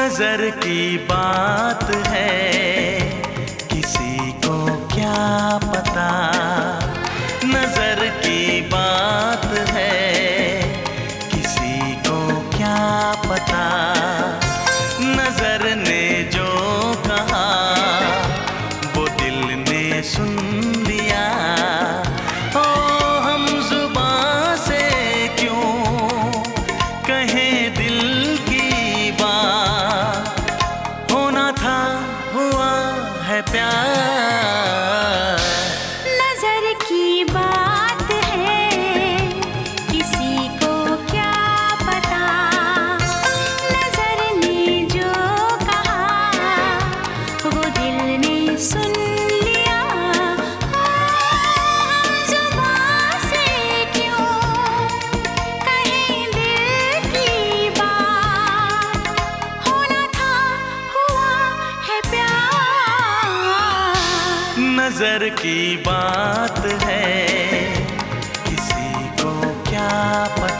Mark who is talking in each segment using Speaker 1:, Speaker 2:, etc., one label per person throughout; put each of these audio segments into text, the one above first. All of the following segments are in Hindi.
Speaker 1: नज़र की बात है। किसी को क्या पता? नज़र की बात है। किसी को क्या पता? नज़र ने जो कहा, वो दिल ने सुन लिया। ओ, हम ज़ुबान से क्यों कहें गुजर की बात है।
Speaker 2: किसी को क्या पता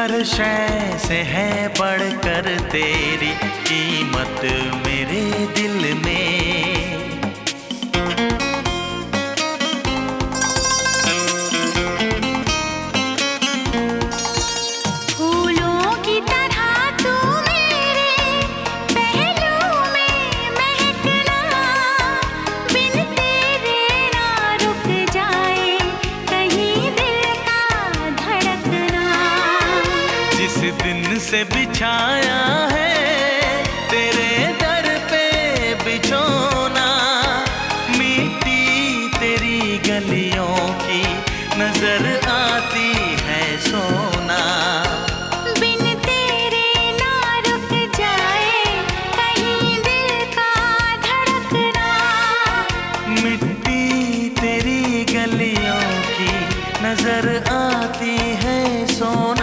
Speaker 2: हर शय से है
Speaker 1: बढ़कर तेरी कीमत मेरे दिल में। से बिछाया है
Speaker 2: तेरे दर पे
Speaker 1: बिछोना। मिट्टी तेरी गलियों की
Speaker 2: नज़र आती है सोना। बिन तेरे ना रुक जाए कहीं दिल का धड़कना।
Speaker 1: मिट्टी तेरी गलियों की नज़र आती है सोना।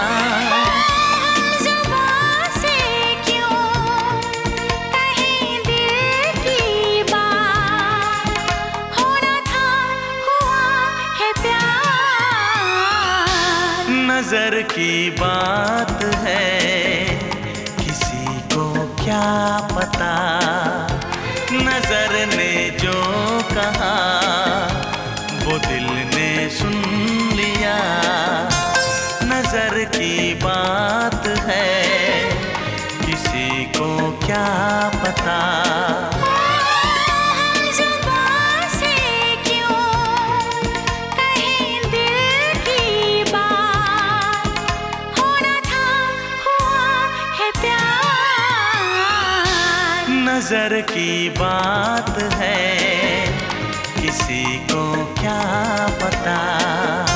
Speaker 1: नज़र की बात है। किसी को क्या पता? नज़र ने जो कहा, वो दिल ने सुन लिया। नज़र की बात है। किसी को क्या पता? नज़र की बात है किसी को क्या पता?